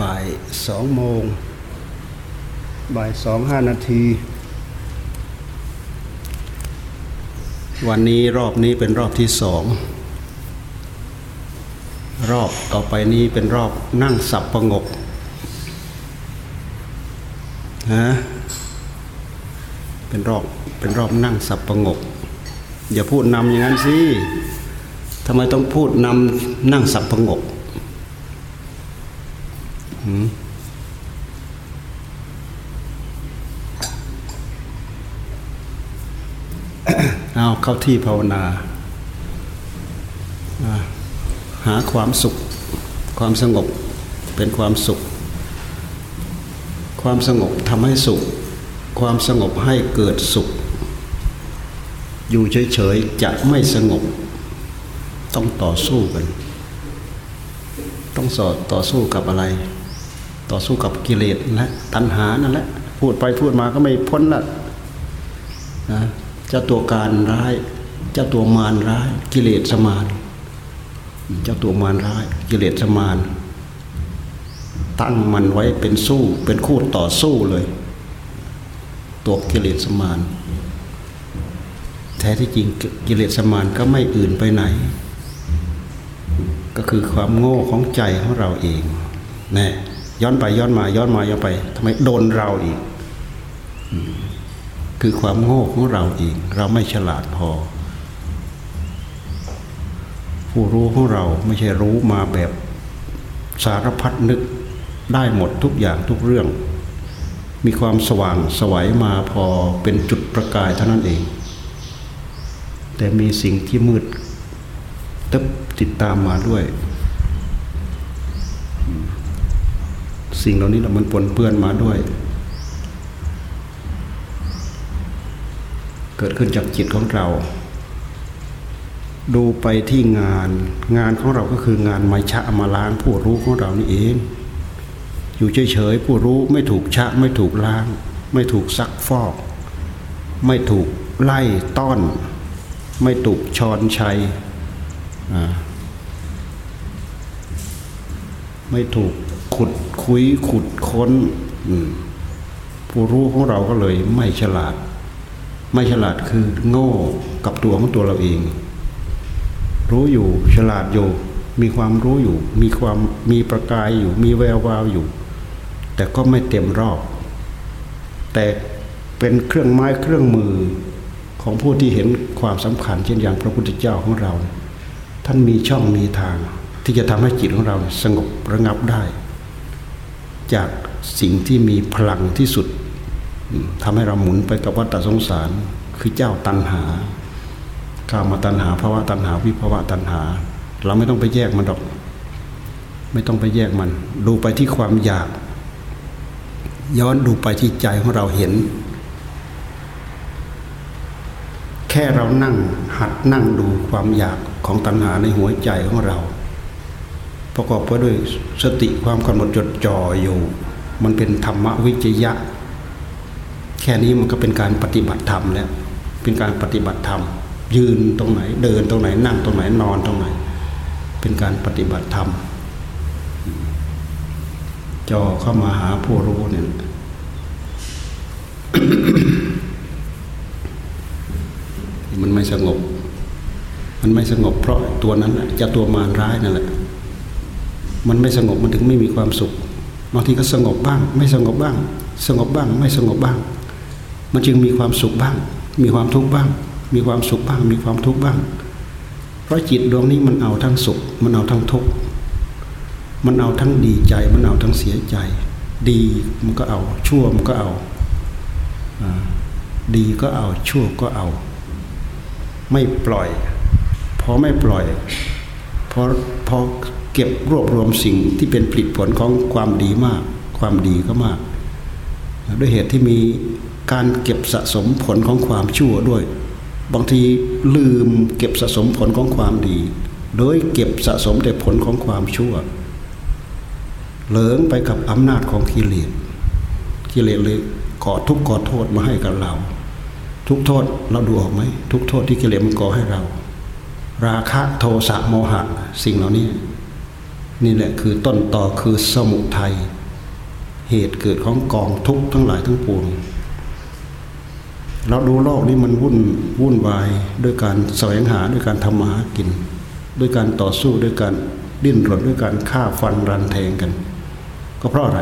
บ่ายสองโมง บ่ายสองห้านาที วันนี้รอบนี้เป็นรอบที่สอง รอบต่อไปนี้เป็นรอบนั่งสับประงกฮะเป็นรอบเป็นรอบนั่งสับประงก อย่าพูดนำอย่างนั้นสิทำไมต้องพูดนำนั่งสับประงก เข้าที่ภาวนาหาความสุข ความสงบเป็นความสุข ความสงบทำให้สุข ความสงบให้เกิดสุข อยู่เฉยๆจะไม่สงบ ต้องต่อสู้กัน ต้องสอดต่อสู้กับอะไร ต่อสู้กับกิเลสและตัณหานั่นแหละพูดไปพูดมาก็ไม่พ้นละ เจ้าตัวการร้าย เจ้าตัวมารร้าย กิเลสสมาน เจ้าตัวมารร้าย กิเลสสมาน ตั้งมันไว้เป็นสู้ เป็นคู่ต่อสู้เลย ตัวกิเลสสมาน แท้ที่จริงกิเลสสมานก็ไม่อื่นไปไหน ก็คือความโง่ของใจของเราเองแน่ย้อนไปย้อนมาย้อนมาย้อนไปทำไมโดนเราอีก คือความโง่ของเราเอง เราไม่ฉลาดพอ ผู้รู้ของเราไม่ใช่รู้มาแบบสารพัดนึกได้หมดทุกอย่างทุกเรื่อง มีความสว่างสวัยมาพอเป็นจุดประกายเท่านั้นเอง แต่มีสิ่งที่มืดตึบติดตามมาด้วย สิ่งเหล่านี้มันปนเปื้อนมาด้วย เกิดขึ้นจากจิตของเรา ดูไปที่งานงานของเราก็คืองานไมชะมาล้างผู้รู้ของเรานี่เอง อยู่เฉยๆผู้รู้ไม่ถูกชะไม่ถูกล้าง ไม่ถูกซักฟอก ไม่ถูกไล่ต้อน ไม่ถูกชอนชัยไม่ถูกขุดคุยขุดค้นผู้รู้ของเราก็เลยไม่ฉลาด ไม่ฉลาดคือโง่กับตัวของตัวเราเอง รู้อยู่ฉลาดอยู่ มีความรู้อยู่ มีความมีประกายอยู่ มีแวววาวอยู่ แต่ก็ไม่เต็มรอบ แต่เป็นเครื่องไม้เครื่องมือของผู้ที่เห็นความสำคัญ เช่นอย่างพระพุทธเจ้าของเรา ท่านมีช่องมีทาง ที่จะทำให้จิตของเราสงบระงับได้ จากสิ่งที่มีพลังที่สุด ทำให้เราหมุนไปกับวัฏสงสาร คือเจ้าตันหากามาตันหาภาวะตันหาวิภาวะตันหา เราไม่ต้องไปแยกมันดอก ไม่ต้องไปแยกมัน ดูไปที่ความอยาก ย้อนดูไปที่ใจของเราเห็น แค่เรานั่งหัดนั่งดูความอยากของตัณหาในหัวใจของเรา ประกอบไปด้วยสติความกำหนดจดจ่ออยู่ มันเป็นธรรมวิจยะ ค่นี้มันก็เป็นการปฏิบัติธรรมแล้วเป็นการปฏิบัติธรรม ยืนตรงไหน เดินตรงไหนนั่งตรงไหนนอนตรงไหน เป็นการปฏิบัติธรรมจอเข้ามาหาผู้รู้เนี่ยมันไม่สงบ มันไม่สงบเพราะตัวนั้นจะตัวมารร้ายนั่นแหละ มันไม่สงบมันถึงไม่มีความสุข บางทีก็สงบบ้าง ไม่สงบบ้าง สงบบ้าง ไม่สงบบ้าง มันจึงมีความสุขบ้าง มีความทุกข์บ้าง มีความสุขบ้าง มีความทุกข์บ้าง เพราะจิตดวงนี้มันเอาทั้งสุข มันเอาทั้งทุกข์ มันเอาทั้งดีใจ มันเอาทั้งเสียใจ ดีมันก็เอา ชั่วมันก็เอา ดีก็เอา ชั่วก็เอา ไม่ปล่อย พอไม่ปล่อย พอพอเก็บรวบรวมสิ่งที่เป็นผลิตผลของความดีมาก ความดีก็มาก ด้วยเหตุที่มี การเก็บสะสมผลของความชั่วด้วย บางทีลืมเก็บสะสมผลของความดี โดยเก็บสะสมแต่ผลของความชั่วเหลิงไปกับอำนาจของกิเลสกิเลสเลยก่อทุกข์ก่อโทษมาให้กับเรา ทุกโทษเราดูออกไหมทุกโทษที่กิเลสมันก่อให้เรา ราคะโทสะโมหะ สิ่งเหล่านี้ นี่แหละคือต้นต่อคือสมุทัยเหตุเกิดของกองทุกข์ทั้งหลายทั้งปวง เราดูโลกนี้มันวุ่นวุ่นวายด้วยการแสวงหาด้วยการทำมาหากิน ด้วยการต่อสู้ด้วยการดิ้นรนด้วยการฆ่าฟันรันแทงกัน ก็เพราะอะไร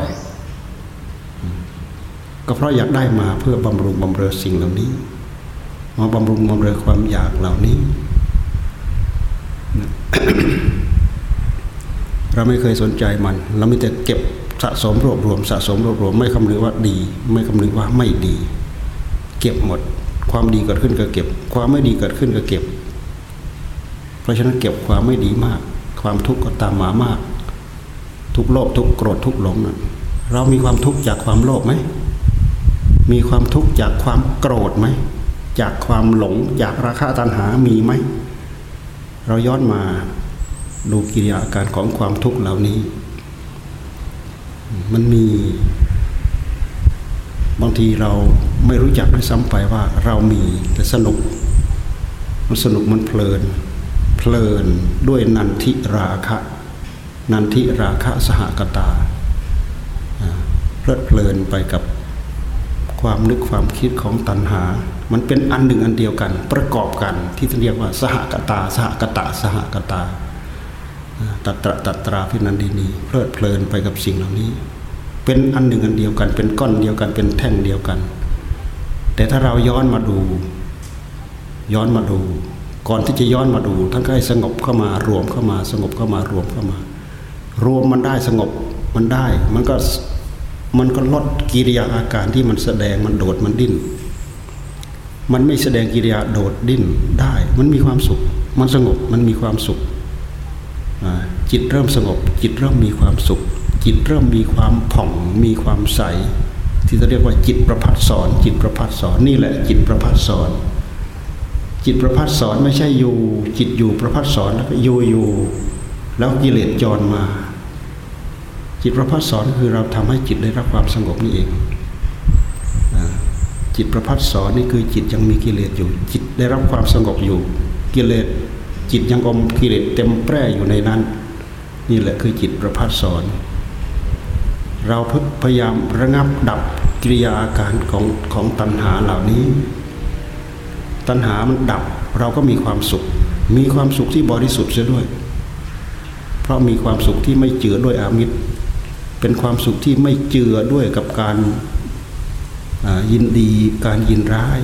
ก็เพราะอยากได้มาเพื่อบำรุงบำเรอสิ่งเหล่านี้ มาบำรุงบำเรอความอยากเหล่านี้ เราไม่เคยสนใจมัน เราไม่แต่เก็บสะสมรวบรวมสะสมรวบรวม ไม่คำนึงว่าดี ไม่คำนึงว่าไม่ดี เก็บหมด ความดีเกิดขึ้นก็เก็บ ความไม่ดีเกิดขึ้นก็เก็บ เพราะฉะนั้นเก็บความไม่ดีมาก ความทุกข์ก็ตามมามาก ทุกโลภทุกโกรธทุกหลงนะเรามีความทุกข์จากความโลภไหมมีความทุกข์จากความโกรธไหมจากความหลงจากราคะตัณหามีไหม เราย้อนมาดูกิริยาอาการของความทุกข์เหล่านี้ มันมี บางทีเราไม่รู้จักด้วยซ้ำไปว่าเรามีแต่สนุก มันสนุกมันเพลิน เพลินด้วยนันทิราคะ นันทิราคะสหกตาเพลิดเพลินไปกับความนึกความคิดของตัณหา มันเป็นอันหนึ่งอันเดียวกัน ประกอบกันที่เรียกว่า สหกตา สหกตา สหกตาตัตระตัตราพินันดินีเพลิดเพลินไปกับสิ่งเหล่านี้ เป็นอันหนึ่งอันเดียวกัน เป็นก้อนเดียวกัน เป็นแท่งเดียวกัน แต่ถ้าเราย้อนมาดู ย้อนมาดู ก่อนที่จะย้อนมาดูท่านก็ให้สงบเข้ามารวมเข้ามาสงบเข้ามารวมเข้ามา รวมมันได้สงบมันได้ มันก็มันก็ลดกิริยาอาการที่มันแสดงมันโดดมันดิ้นมันไม่แสดงกิริยาโดดดิ้นได้ มันมีความสุข มันสงบมันมีความสุขจิตเริ่มสงบ จิตเริ่มมีความสุข จิตเริ่มมีความผ่องมีความใส ที่จะเรียกว่าจิตประพัดสอนจิตประพัดสอนนี่แหละ จิตประพัดสอนจิตประพัดสอนไม่ใช่อยู่ จิตอยู่ประพัดสอนแล้วก็อยู่อยู่แล้วกิเลสจรมา จิตประพัดสอนคือเราทำให้จิตได้รับความสงบนี่เองจิตประพัดสอนนี่คือจิตยังมีกิเลสอยู่ จิตได้รับความสงบอยู่ กิเลสจิตยังอมกิเลสเต็มแปร่อยู่ในนั้น นี่แหละคือจิตประพัดสอน เราพยายามระงับดับกิริยาอาการของของตัณหาเหล่านี้ ตัณหามันดับเราก็มีความสุข มีความสุขที่บริสุทธิ์เสียด้วย เพราะมีความสุขที่ไม่เจือด้วยอามิตร เป็นความสุขที่ไม่เจือด้วยกับการยินดีการยินร้าย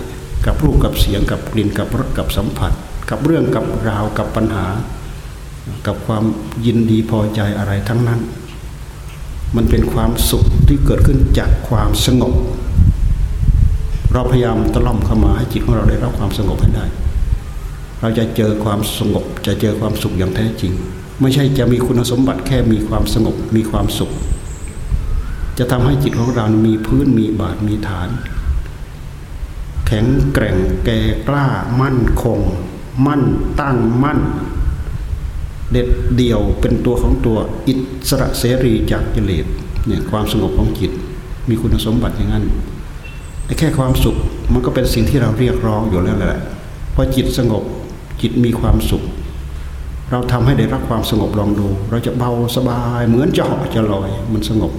กับรูปกับเสียงกับกลิ่นกับรสกับสัมผัส กับเรื่องกับราวกับปัญหา กับความยินดีพอใจอะไรทั้งนั้น มันเป็นความสุขที่เกิดขึ้นจากความสงบ เราพยายามตะล่อมเข้ามาให้จิตของเราได้รับความสงบให้ได้ เราจะเจอความสงบ จะเจอความสุขอย่างแท้จริง ไม่ใช่จะมีคุณสมบัติแค่มีความสงบมีความสุข จะทำให้จิตของเรา มีพื้นมีบาดมีฐาน แข็งแกร่งแก่กล้ามั่นคง มั่นตั้งมั่น เด็ดเดี่ยวเป็นตัวของตัวอิสระเสรีจากกิเลสเนี่ยความสงบของจิตมีคุณสมบัติอย่างนั้นไอ้แค่ความสุขมันก็เป็นสิ่งที่เราเรียกร้องอยู่แล้วแหละพอจิตสงบจิตมีความสุข เราทำให้ได้รับความสงบลองดู เราจะเบาสบายเหมือนจะเหาะจะลอย มันสงบ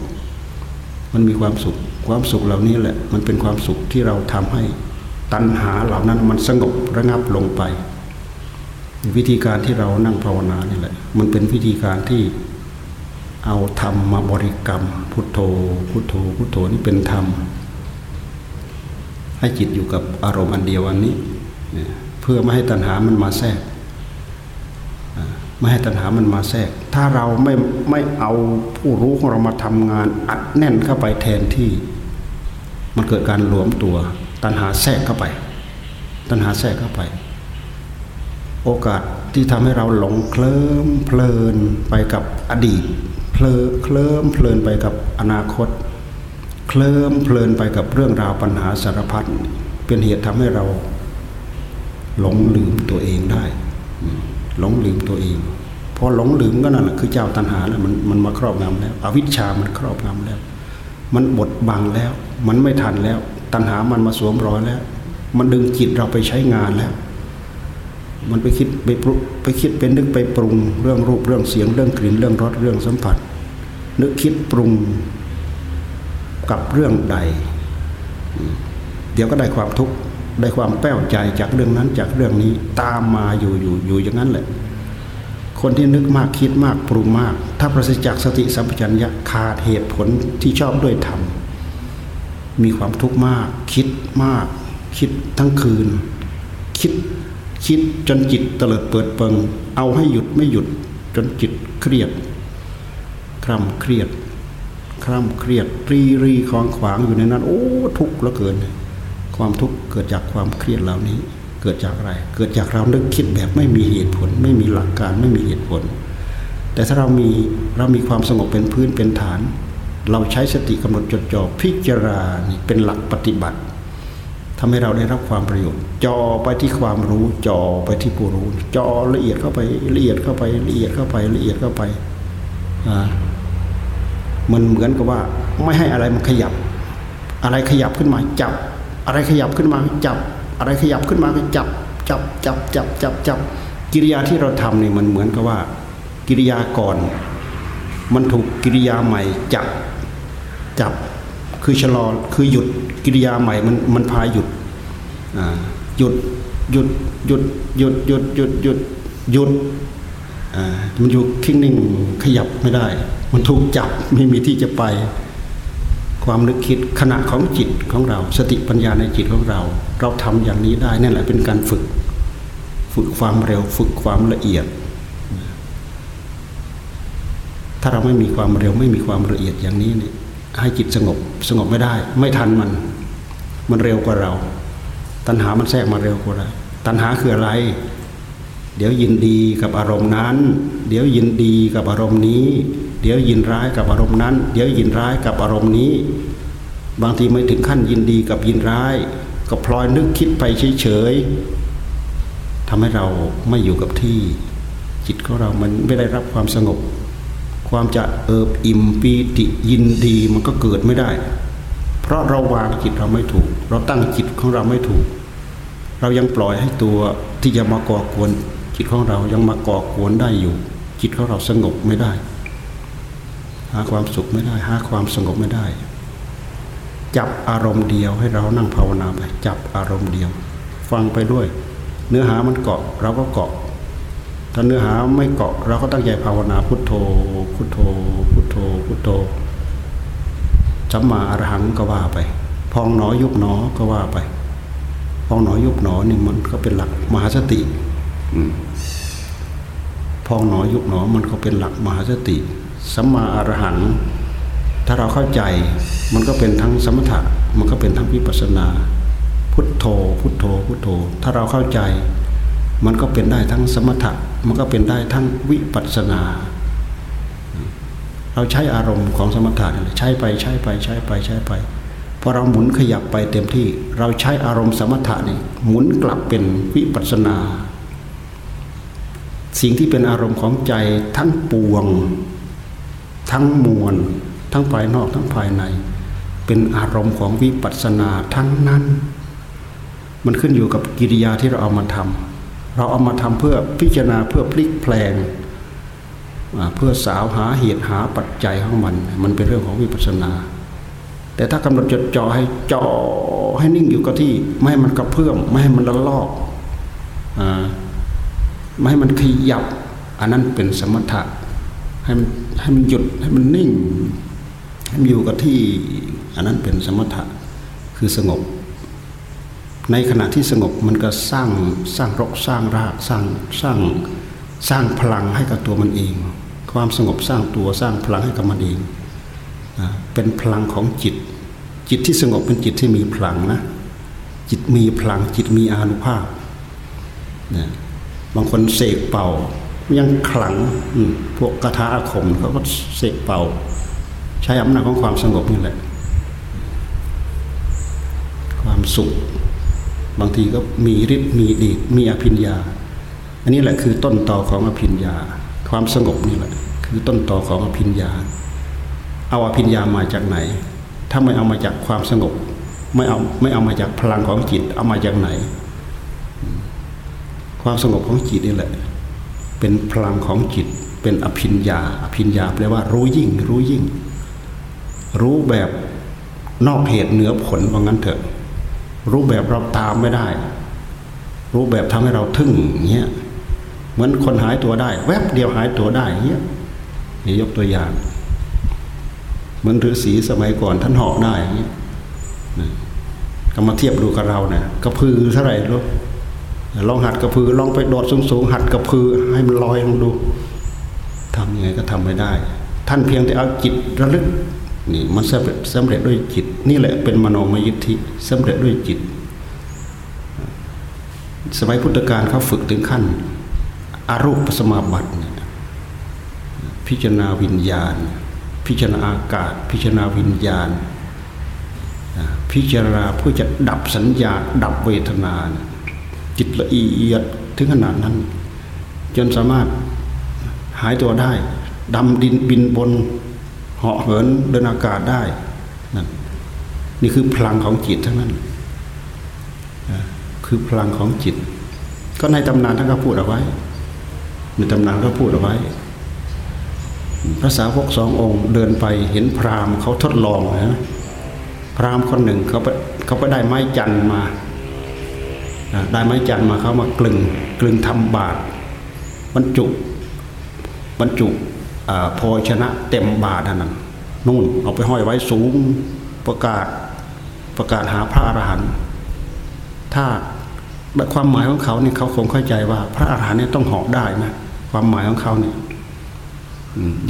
มันมีความสุข ความสุขเหล่านี้แหละ มันเป็นความสุขที่เราทำให้ตัณหาเหล่านั้นมันสงบระงับลงไป วิธีการที่เรานั่งภาวนานี่แหละ มันเป็นวิธีการที่เอาธรรมมาบริกรรม พุทโธ พุทโธ พุทโธนี่เป็นธรรม ให้จิตอยู่กับอารมณ์อันเดียวอันนี้เพื่อไม่ให้ตัณหามันมาแทรกไม่ให้ตัณหามันมาแทรก ถ้าเราไม่ไม่เอาผู้รู้ของเรามาทำงาน อัดแน่นเข้าไปแทนที่ มันเกิดการหลวมตัว ตัณหาแทรกเข้าไป ตัณหาแทรกเข้าไป โอกาสที่ทำให้เราหลงเคลิ้มเพลินไปกับอดีตเพลิเคลิ้มเพลินไปกับอนาคต เคลิ้มเพลินไปกับเรื่องราวปัญหาสารพัดเป็นเหตุทำให้เรา หลงลืมตัวเองได้ หลงลืมตัวเองพอหลงลืมก็นั่นแหละคือเจ้าตัณหาแล้วมันมันมาครอบงำแล้ว อวิชชามันครอบงำแล้ว มันบดบังแล้ว มันไม่ทันแล้ว ตัณหามันมาสวมรอยแล้ว มันดึงจิตเราไปใช้งานแล้ว มันไปคิดไปปรุไปคิดเป็นนึกไปปรุงเรื่องรูปเรื่องเสียงเรื่องกลิ่นเรื่องรสเรื่องสัมผัส นึกคิดปรุงกับเรื่องใด เดี๋ยวก็ได้ความทุกข์ได้ความแป้วใจจากเรื่องนั้นจากเรื่องนี้ตามมาอยู่อยู่อยู่อย่างนั้นแหละ คนที่นึกมากคิดมากปรุงมาก ถ้าประสิจากสติสัมปชัญญะขาดเหตุผลที่ชอบด้วยธรรมมีความทุกข์มาก คิดมาก คิดทั้งคืน คิด คิดจนจิตเตลิดเปิดเปิง เอาให้หยุดไม่หยุด จนจิตเครียด คร่ำเครียด คร่ำเครียดรีรีคลองขวางอยู่ในนั้น โอ้ทุกข์เหลือเกิน ความทุกข์เกิดจากความเครียดเหล่านี้ เกิดจากอะไร เกิดจากเรานึกคิดแบบไม่มีเหตุผล ไม่มีหลักการไม่มีเหตุผล แต่ถ้าเรามีเรามีความสงบเป็นพื้นเป็นฐาน เราใช้สติกำหนดจดจ่อพิจารณาเป็นหลักปฏิบัติ ทำให้เราได้รับความประโยชน์จอไปที่ความรู้จอไปที่ผู้รู้จอละเอียดเข้าไปละเอียดเข้าไปละเอียดเข้าไปละเอียดเข้าไปอ่ามันเหมือนกับว่าไม่ให้อะไรมันขยับ อะไรขยับขึ้นมาจับ อะไรขยับขึ้นมาจับ อะไรขยับขึ้นมาก็จับจับจับจับจับจับกิริยาที่เราทำนี่มันเหมือนกับว่า กิริยาก่อน มันถูกกิริยาใหม่จับจับ คือชะลอคือหยุดกิริยาใหม่มันมันพาหยุดหยุดหยุดหยุดหยุดหยุดหยุดหยุดหยุดมันอยู่คิงนิ่งขยับไม่ได้ มันถูกจับไม่มีที่จะไป ความนึกคิดขณะของจิตของเรา สติปัญญาในจิตของเรา เราทำอย่างนี้ได้นั่นแหละเป็นการฝึก ฝึกความเร็วฝึกความละเอียด ถ้าเราไม่มีความเร็วไม่มีความละเอียดอย่างนี้เนี่ย ให้จิตสงบสงบไม่ได้ ไม่ทันมัน มันเร็วกว่าเรา ตัณหามันแทรกมาเร็วกว่าเราตัณหาคืออะไร เดี๋ยวยินดีกับอารมณ์นั้น เดี๋ยวยินดีกับอารมณ์นี้ เดี๋ยวยินร้ายกับอารมณ์นั้น เดี๋ยวยินร้ายกับอารมณ์นี้ บางทีไม่ถึงขั้นยินดีกับยินร้าย ก็พลอยนึกคิดไปเฉยๆทำให้เราไม่อยู่กับที่ จิตของเรามันไม่ได้รับความสงบ ความจะเอิบอิ่มปีติยินดีมันก็เกิดไม่ได้ เพราะเราวางจิตเราไม่ถูก เราตั้งจิตของเราไม่ถูก เรายังปล่อยให้ตัวที่จะมาก่อกวน จิตของเรายังมาก่อกวนได้อยู่ จิตของเราสงบไม่ได้ หาความสุขไม่ได้หาความสงบไม่ได้ จับอารมณ์เดียวให้เรานั่งภาวนาไปจับอารมณ์เดียว ฟังไปด้วย เนื้อหามันเกาะเราก็เกาะ ถ้าเนื้อหาไม่เกาะ เราก็ตั้งใจภาวนาพุทโธ พุทโธ พุทโธ พุทโธสัมมาอรหังก็ว่าไป พองหนอยุบหนอก็ว่าไป พองหนอยุบหนอนี่มันก็เป็นหลักมหาสติพองหนอยุบหนอมันก็เป็นหลักมหาสติสัมมาอรหัง ถ้าเราเข้าใจมันก็เป็นทั้งสมถะมันก็เป็นทั้งวิปัสนา พุทโธ พุทโธ พุทโธ ถ้าเราเข้าใจ มันก็เป็นได้ทั้งสมถะมันก็เป็นได้ทั้งวิปัสนา เราใช้อารมณ์ของสมถะใช้ไปใช้ไปใช้ไปใช้ไปพอเราหมุนขยับไปเต็มที่ เราใช้อารมณ์สมถะนี่หมุนกลับเป็นวิปัสนา สิ่งที่เป็นอารมณ์ของใจทั้งปวง ทั้งมวล ทั้งภายนอกทั้งภายใน เป็นอารมณ์ของวิปัสสนาทั้งนั้น มันขึ้นอยู่กับกิริยาที่เราเอามาทำ เราเอามาทำเพื่อพิจารณาเพื่อพลิกแปลงเพื่อสาวหาเหตุหาปัจจัยของมัน มันเป็นเรื่องของวิปัสสนา แต่ถ้ากำหนดจดจ่อให้จ่อให้นิ่งอยู่กับที่ ไม่ให้มันกระเพื่อมไม่ให้มันละลอกไม่ให้มันขยับ อันนั้นเป็นสมถะให้มันให้มันหยุดให้มันนิ่งให้มันอยู่กับที่ อันนั้นเป็นสมถะคือสงบ ในขณะที่สงบมันก็สร้างสร้างรกสร้างรากสร้างสร้างสร้างพลังให้กับตัวมันเอง ความสงบสร้างตัวสร้างพลังให้กับมันเองเป็นพลังของจิต จิตที่สงบเป็นจิตที่มีพลังนะ จิตมีพลังจิตมีอานุภาพนะบางคนเสกเป่า ยังขลังพวกกระทาอาคมเขาก็เสกเป่า ใช้อำนาจของความสงบนี่แหละ ความสุข บางทีก็มีฤทธิ์มีดีมีอภิญญา อันนี้แหละคือต้นต่อของอภิญญา ความสงบนี่แหละ คือต้นต่อของอภิญญา เอาอภิญญามาจากไหน ถ้าไม่เอามาจากความสงบ ไม่เอาไม่เอามาจากพลังของจิต เอามาจากไหนคความสงบของจิตนี่แหละ เป็นพลังของจิต เป็นอภิญญา อภิญญาแปลว่ารู้ยิ่ง รู้ยิ่ง รู้แบบนอกเหตุเหนือผลว่างั้นเถอะ รู้แบบเราตามไม่ได้ รู้แบบทำให้เราทึ่งเงี้ยเหมือนคนหายตัวได้ แวบเดียวหายตัวได้เงี้ยนี่ยกตัวอย่างเหมือนฤาษีสมัยก่อนท่านหอกได้เงี้ยก็มาเทียบดูกับเราเนี่ยกระพือเท่าไหร่รู้ลองหัดกระพือลองไปโดดสูงๆหัดกระพือให้มันลอยลงดูทำยังไงก็ทำไม่ได้ ท่านเพียงแต่เอาจิตระลึก นี่มันสำเร็จสำเร็จด้วยจิต นี่แหละเป็นมโนมยิทธิสำเร็จด้วยจิต สมัยพุทธกาลเขาฝึกถึงขั้นอารูปสมาบัติพิจารณาวิญญาณ พิจารณาอากาศ พิจารณาวิญญาณ พิจารณาเพื่อจะดับสัญญา ดับเวทนา จิตละเอียดถึงขนาดนั้น จนสามารถหายตัวได้ดำดินบินบน เหาะเหินเดินอากาศได้นั่นนี่คือพลังของจิตทั้งนั้นคือพลังของจิต ก็ในตำนานท่านก็พูดเอาไว้ ในตำนานก็พูดเอาไว้พระสาวกสององค์เดินไปเห็นพราหมณ์เขาทดลองนะพราหมณ์คนหนึ่งเขาไปเขาไปได้ไม้จันมาได้ไม้จันมาเขามากลึงกลึงทำบาตรบรรจุบรรจุ พอชนะเต็มบาทนั่นนู่นเอาไปห้อยไว้สูงประกาศประกาศหาพระอรหันต์ถ้าความหมายของเขาเนี่ยเขาคงเข้าใจว่า พระอรหันต์เนี่ยต้องเหาะได้นะความหมายของเขาเนี่ย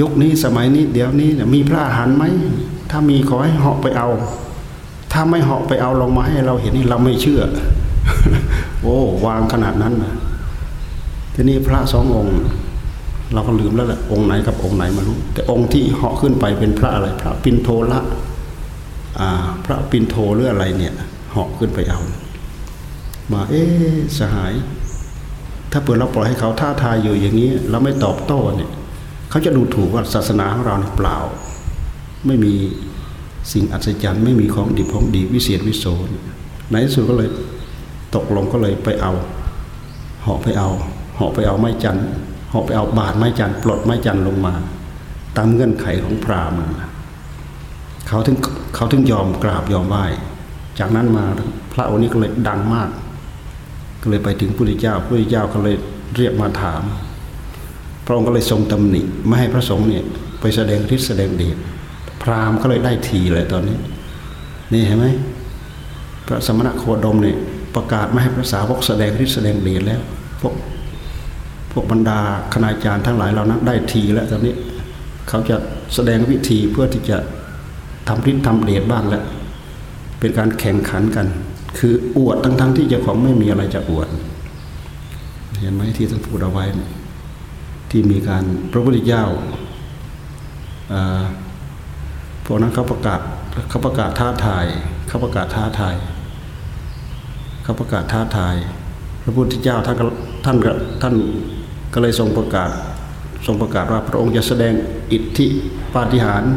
ยุคนี้สมัยนี้ เดี๋ยวนี้มีพระอรหันต์ไหมถ้ามีขอให้เหาะไปเอา ถ้าไม่เหาะไปเอาลงมาให้เราเห็นนี่เราไม่เชื่อ โอ้วางขนาดนั้นนะทีนี้พระสององค์ เราก็ลืมแล้วแหละองค์ไหนกับองค์ไหนมารู้ แต่องค์ที่เหาะขึ้นไปเป็นพระอะไร พระปินโทละพระปินโทหรืออะไรเนี่ยเหาะขึ้นไปเอา มาเอ๊สหาย ถ้าเปิดเราปล่อยให้เขาท่าทายอยู่อย่างนี้เราไม่ตอบโต้เนี่ยเขาจะดูถูกว่าศาสนาของเราเปล่า ไม่มีสิ่งอัศจรรย์ไม่มีของดีของดีวิเศษวิโสในที่สุดก็เลยตกลงก็เลยไปเอาเหาะไปเอาเหาะไปเอาไม้จันทร์ หอบไปเอาบาดไม้จันปลดไม้จันลงมา ตามเงื่อนไขของพราหมณ์เขาถึงเขาถึงยอมกราบยอมไหว้จากนั้นมาพระองค์นี้ก็เลยดังมาก ก็เลยไปถึงพระพุทธเจ้าพระพุทธเจ้าก็เลยเรียกมาถาม พระองค์ก็เลยทรงตำหนิไม่ให้พระสงฆ์เนี่ยไปแสดงฤทธิ์แสดงเดชพราหมณ์ก็เลยได้ทีเลยตอนนี้ นี่เห็นไหมพระสมณะโคดมเนี่ยประกาศไม่ให้พระสาวกแสดงฤทธิ์แสดงเดชแล้วพวก พวกบรรดาคณาจารย์ทั้งหลายเรานั้นได้ทีแล้วตอนนี้เขาจะแสดงวิธีเพื่อที่จะทำริ์ทำเดชบ้างแล้วเป็นการแข่งขันกัน คืออวดทั้งๆทที่เจ้าของไม่มีอะไรจะอวด เห็นไหมที่ท่านพูดเอาไว้ ที่มีการพระพุทธเจ้าพวกนั้นเขาประกาศเขาประกาศท้าทายเขาประกาศท้าทายเขาประกาศท้าทาย พระพุทธเจ้าท่านท่านท่าน ก็เลยทรงประกาศทรงประกาศว่าพระองค์จะแสดงอิทธิปาฏิหาริย์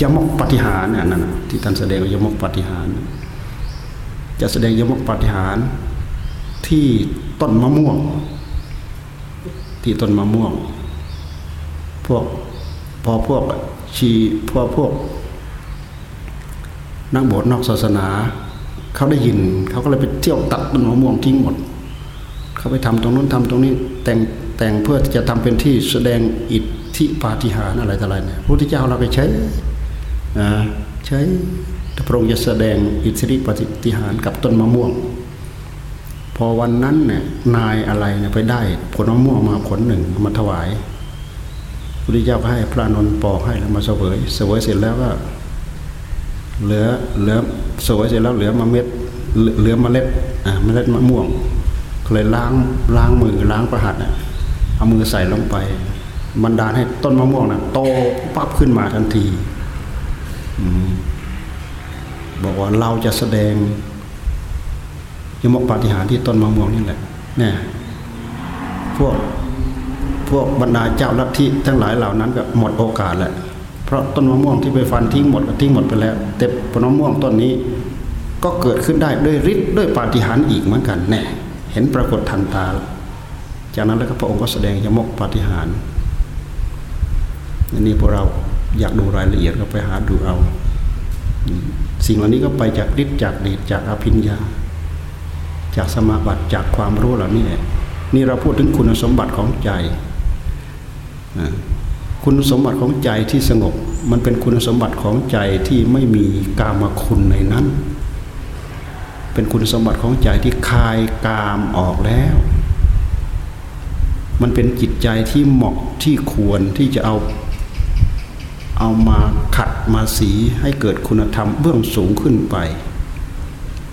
ยมกปฏิหารเนี่ยนั่นที่ท่านแสดงยมกปฏิหารจะแสดงยมกปฏิหารที่ต้นมะม่วง ที่ต้นมะม่วง พวกพอพวกชีพอพวก นักบวชนอกศาสนา เขาได้ยิน เขาก็เลยไปเที่ยวตัดต้นมะม่วงทิ้งหมด เขาไปทำตรงนู้นทำตรงนี้ แต่งแต่งเพื่อจะทำเป็นที่แสดงอิทธิปาฏิหาริย์อะไรต่ออะไรเนี่ยพระพุทธเจ้าเราไปใช้ใช้พระองค์จะแสดงอิทธิปาฏิหาริย์กับต้นมะม่วง พอวันนั้นเนี่ยนายอะไรเนี่ยไปได้ผลมะม่วงมาผลหนึ่งมาถวายพระพุทธเจ้าก็ให้พระนนท์ปอกให้แล้วมาเสวยเสวยเสร็จแล้วก็เหลือเหลือเสวยเสร็จแล้วเหลือมาเม็ดเหลือเมล็ดอ่าเมล็ดมะม่วง เลยล้างล้างมือล้างประหัตเนี่ยเอามือใส่ลงไปบันดาลให้ต้นมะม่วงนะ่ะโตปั๊บขึ้นมาทันทีบอกว่าเราจะแสดงยมกปาฏิหารที่ต้นมะม่วงนี่แหละเนี่ยพวกพวกบรรดาเจ้าลัทธิทั้งหลายเหล่านั้นก็หมดโอกาสแหละเพราะต้นมะม่วงที่ไปฟันทิ้งหมดก็ทิ้งหมดไปแล้ว แต่ต้นมะม่วงต้นนี้ ก็เกิดขึ้นได้ด้วยฤทธิ์ด้วยปาฏิหาริย์อีกเหมือนกันแน่ เห็นปรากฏทันตา จากนั้นแล้วก็พระองค์ก็แสดงยมกปาฏิหารอันนี้พวกเราอยากดูรายละเอียดก็ไปหาดูเอา สิ่งเหล่านี้ก็ไปจากฤทธิ์จากเดชจากอภิญญา จากสมาบัติจากความรู้เหล่านี้แหละนี่เราพูดถึงคุณสมบัติของใจ คุณสมบัติของใจที่สงบ มันเป็นคุณสมบัติของใจที่ไม่มีกามคุณในนั้น เป็นคุณสมบัติของใจที่คายกามออกแล้ว มันเป็นจิตใจที่เหมาะที่ควรที่จะเอาเอามาขัดมาสีให้เกิดคุณธรรมเบื้องสูงขึ้นไป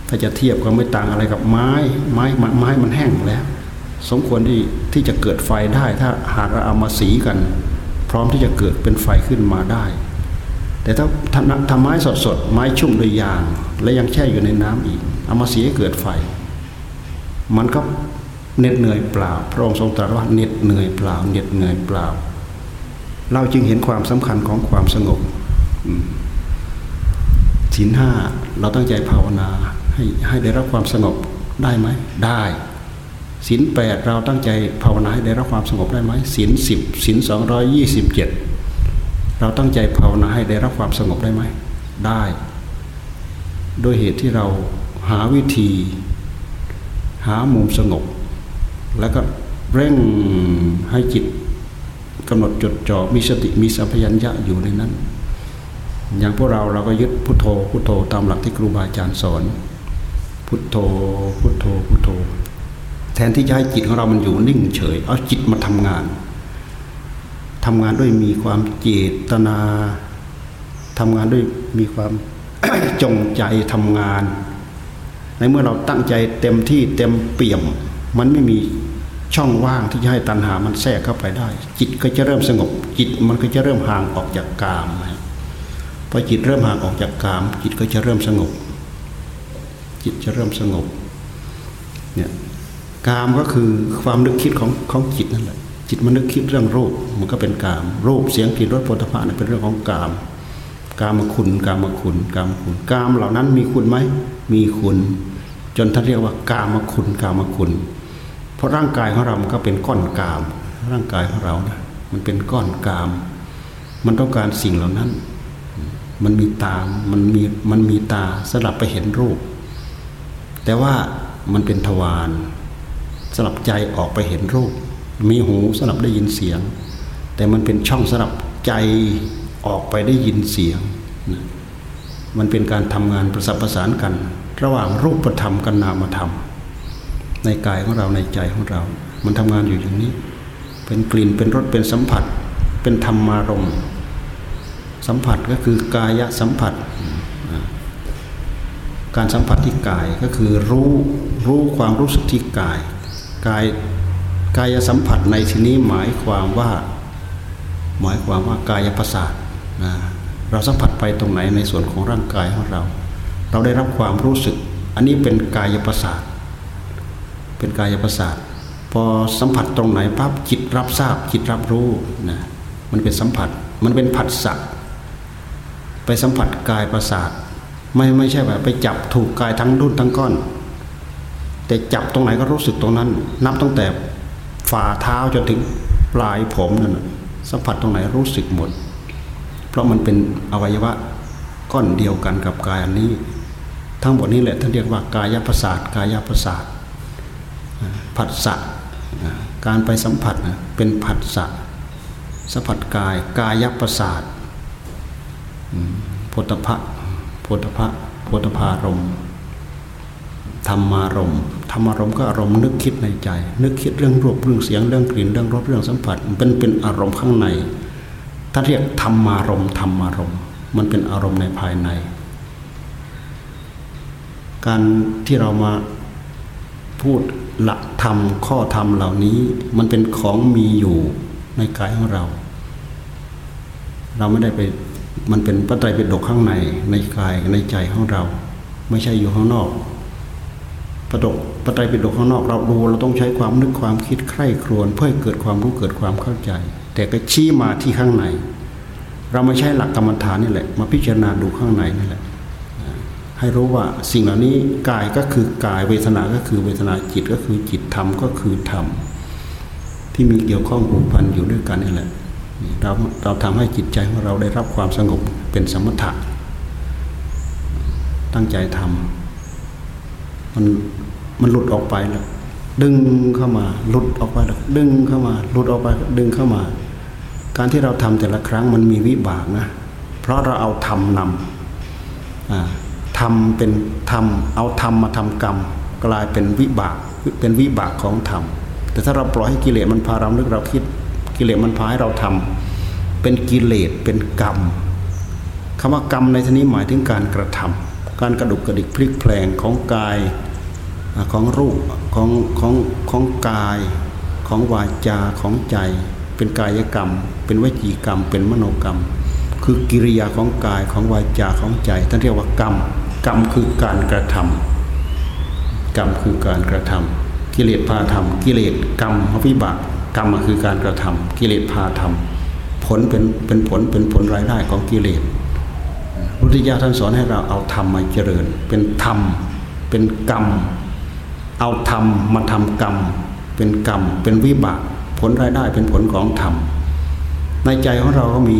ถ้าจะเทียบก็ไม่ต่างอะไรกับไม้ ไม้ไม้มันแห้งแล้ว สมควรที่ที่จะเกิดไฟได้ ถ้าหากเราเอามาสีกัน พร้อมที่จะเกิดเป็นไฟขึ้นมาได้ แต่ถ้าทำไม้สดสดไม้ชุ่มด้วยยาง และยังแช่อยู่ในน้ำอีก เอามาสีให้เกิดไฟ มันก็เหน็ดเหนื่อยเปล่า พระองค์ทรงตรัสว่าเหน็ดเหนื่อยเปล่าเหน็ดเหนื่อยเปล่า เราจึงเห็นความสำคัญของความสงบศีลห้าเราตั้งใจภาวนาให้ให้ได้รับความสงบได้ไหมได้ศีลแปดเราตั้งใจภาวนาให้ได้รับความสงบได้ไหมศีลสิบศีลสองร้อยยี่สิบเจ็ดเราตั้งใจภาวนาให้ได้รับความสงบได้ไหมได้โดยเหตุที่เรา หาวิธี หามุมสงบ แล้วก็เร่งให้จิตกำหนดจดจ่อมีสติมีสัมผััญญะอยู่ในนั้น อย่างพวกเราเราก็ยึดพุทโธพุทโธตามหลักที่ครูบาอาจารย์สอน พุทโธพุทโธพุทโธ แทนที่จะให้จิตของเรามันอยู่นิ่งเฉย เอาจิตมาทำงานทำงานด้วยมีความเจตนาทำงานด้วยมีความจงใจทำงาน ในเมื่อเราตั้งใจเต็มที่เต็มเปี่ยม มันไม่มีช่องว่างที่จะให้ตัณหามันแทรกเข้าไปได้ จิตก็จะเริ่มสงบ จิตมันก็จะเริ่มห่างออกจากกามพอจิตเริ่มห่างออกจากกาม จิตก็จะเริ่มสงบ จิตจะเริ่มสงบเนี่ยกามก็คือความนึกคิดของของจิตนั่นแหละจิตมันนึกคิดเรื่องรูปมันก็เป็นกาม รูปเสียงกลิ่นรสผลิภัณฑ์เป็นเรื่องของกาม กามคุณกามคุณกามคุณกามเหล่านั้นมีคุณไหมมีคุณ จนท่านเรียกว่ากามคุณกามคุณ เพราะร่างกายของเรามันก็เป็นก้อนกาม ร่างกายของเรานะมันเป็นก้อนกาม มันต้องการสิ่งเหล่านั้น มันมีตา มันมีมันมีตาสลับไปเห็นรูป แต่ว่ามันเป็นทวารสลับใจออกไปเห็นรูป มีหูสลับได้ยินเสียง แต่มันเป็นช่องสลับใจ ออกไปได้ยินเสียงมันเป็นการทำงานประสานประสานกัน ระหว่างรูปธรรมกับนามธรรม ในกายของเราในใจของเรา มันทำงานอยู่อย่างนี้ เป็นกลิ่นเป็นรสเป็นสัมผัส เป็นธรรมารมสัมผัสก็คือกายสัมผัส การสัมผัสที่กายก็คือรู้รู้ความรู้สึกที่กายกายกายสัมผัสในที่นี้หมายความว่า หมายความว่ากายประสาท นะเราสัมผัสไปตรงไหนในส่วนของร่างกายของเรา เราได้รับความรู้สึก อันนี้เป็นกายประสาท เป็นกายประสาท พอสัมผัสตรงไหนปั๊บจิตรับทราบ จิตรับรู้นะมันเป็นสัมผัส มันเป็นผัสสะไปสัมผัสกายประสาท ไม่ไม่ใช่แบบไปจับถูกกายทั้งดุนทั้งก้อน แต่จับตรงไหนก็รู้สึกตรงนั้น นับตั้งแต่ฝ่าเท้าจนถึงปลายผมนั่นสัมผัสตรงไหนรู้สึกหมด ราะมันเป็นอวัยวะก้อนเดียวกันกับกายอันนี้ ทั้งหมดนี้แหละท่านเรียกว่ากายประสาทกายประสาทผัสสะการไปสัมผัสเป็นผัสสะสัมผัสกายกายประสาทโพธพะโพธพะโพธพารมธรรมารมธรรมารมก็อารมณ์นึกคิดในใจ นึกคิดเรื่องรูปเรื่องเสียงเรื่องกลิ่นเรื่องรสเรื่องสัมผัสเป็นเป็นอารมณ์ข้างใน ถ้านเรียกธรรมารมธรรมารมมันเป็นอารมณ์ในภายใน การที่เรามาพูดหลักธรรมข้อธรรมเหล่านี้มันเป็นของมีอยู่ในกายของเรา เราไม่ได้ไปมันเป็นปัจจัยเป็นดกข้างในในกายในใจของเรา ไม่ใช่อยู่ข้างนอกประดกปัจจัยเป็นดกข้างนอกเราดูเราต้องใช้ความนึกความคิดใคร่ครวญเพื่อเกิดความรู้เกิดความเข้าใจ แต่ก็ชี้มาที่ข้างใน เราไม่ใช่หลักกรรมฐานนี่แหละ มาพิจารณาดูข้างในนี่แหละ ให้รู้ว่าสิ่งเหล่านี้กายก็คือกายเวทนา ก็คือเวทนาจิตก็คือจิตธรรมก็คือธรรมที่มีเกี่ยวข้องผูกพันอยู่ด้วยกันนี่แหละเราเราทำให้จิตใจของเราได้รับความสงบเป็นสมถะตั้งใจทำมันมันหลุดออกไปแล้วดึงเข้ามาหลุดออกไปแล้วดึงเข้ามาหลุดออกไปดึงเข้ามา การที่เราทำแต่ละครั้งมันมีวิบากนะ เพราะเราเอาธรรมนำทำเป็นธรรมเอาธรรมมาทำกรรม กลายเป็นวิบากเป็นวิบากของธรรมแต่ถ้าเราปล่อยให้กิเลสมันพาเรานึกเราคิดกิเลสมันพาให้เราทำเป็นกิเลสเป็นกรรมคำว่ากรรมในที่นี้หมายถึงการกระทำการกระดุกกระดิกพลิกแปลงของกายของรูปของของของกายของวาจาของใจ เป็นกายกรรม เป็นวจีกรรม เป็นมโนกรรม คือกิริยาของกายของวาจาของใจท่านเรียกว่ากรรม กรรมคือการกระทำกรรมคือการกระทำกิเลสพาทำกิเลสกรรมวิบากกรรมคือการกระทำกิเลสพาทำผลเป็นเป็นผลเป็นผลรายได้ของกิเลสพุทธิยาท่านสอนให้เราเอาธรรมมาเจริญ เป็นธรรม เป็นกรรม เอาธรรมมาทำกรรม เป็นกรรม เป็นวิบาก ผลรายได้เป็นผลของธรรมในใจของเราก็มี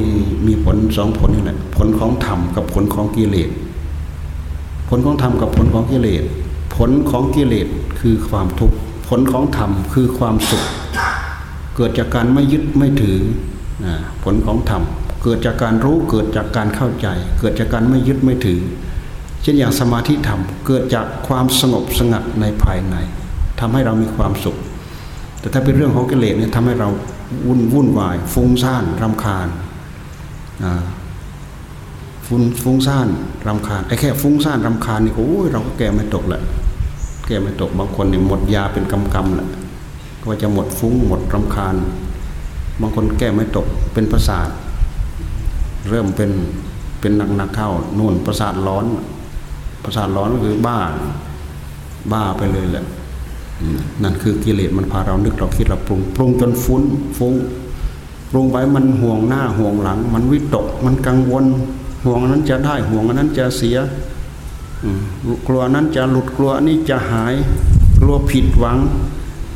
มีผลสองผลนี่แหละผลของธรรมกับผลของกิเลส ผลของธรรมกับผลของกิเลส ผลของกิเลสคือความทุกข์ผลของธรรมคือความสุข เกิดจากการไม่ยึดไม่ถือผลของธรรมเกิดจากการรู้เกิดจากการเข้าใจ เกิดจากการไม่ยึดไม่ถือ เช่นอย่างสมาธิธรรมเกิดจากความสงบสงัดในภายในทำให้เรามีความสุข แต่ถ้าเป็นเรื่องของกิเลสเนี่ยทำให้เราวุ่นวุ่นวาย ฟุ้งซ่านรำคาญฟุ้งฟุ้งซ่านรำคาญไอ้แค่ฟุ้งซ่านรำคาญนี่โอ้ยเราก็แก้ไม่ตกแหละแก้ไม่ตกบางคนเนี่ยหมดยาเป็นกำกำแหละก็จะหมดฟุ้งหมดรำคาญ บางคนแก้ไม่ตกเป็นประสาท เริ่มเป็นเป็นหนักๆเข้านู่นประสาทร้อน ประสาทร้อนก็คือบ้าบ้าไปเลยแหละ นั่นคือกิเลสมันพาเรานึกเราคิดเราปรุงปรุงจนฟุ้นฟุ้งปรุงไปมันห่วงหน้าห่วงหลัง มันวิตกมันกังวล ห่วงนั้นจะได้ห่วงนั้นจะเสียกลัวนั้นจะหลุดกลัวนี้จะหายกลัวผิดหวัง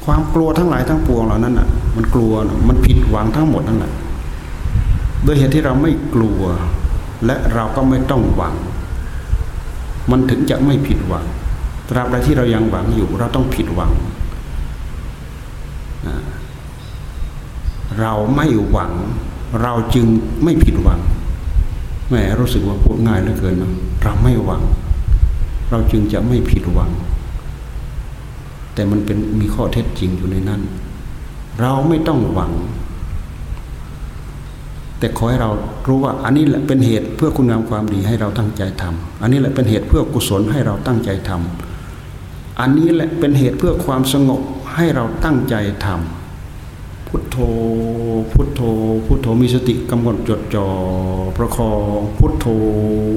ความกลัวทั้งหลายทั้งปวงเหล่านั้นอะ มันกลัวมันผิดหวังทั้งหมดนั่นแหละโดยเหตุที่เราไม่กลัว และเราก็ไม่ต้องหวัง มันถึงจะไม่ผิดหวัง ตราบใดที่เรายังหวังอยู่ เราต้องผิดหวัง เราไม่หวัง เราจึงไม่ผิดหวังแม่รู้สึกว่าพูดง่ายเหลือเกินนะเราไม่หวัง เราจึงจะไม่ผิดหวัง แต่มันเป็นมีข้อเท็จจริงอยู่ในนั้น เราไม่ต้องหวัง แต่ขอให้เรารู้ว่าอันนี้แหละเป็นเหตุเพื่อคุณงามความดีให้เราตั้งใจทำอันนี้แหละเป็นเหตุเพื่อกุศลให้เราตั้งใจทำ อันนี้แหละเป็นเหตุเพื่อความสงบให้เราตั้งใจทำพุทโธ พุทโธ พุทโธมีสติกำหนดจดจ่อประคอง พุทโธ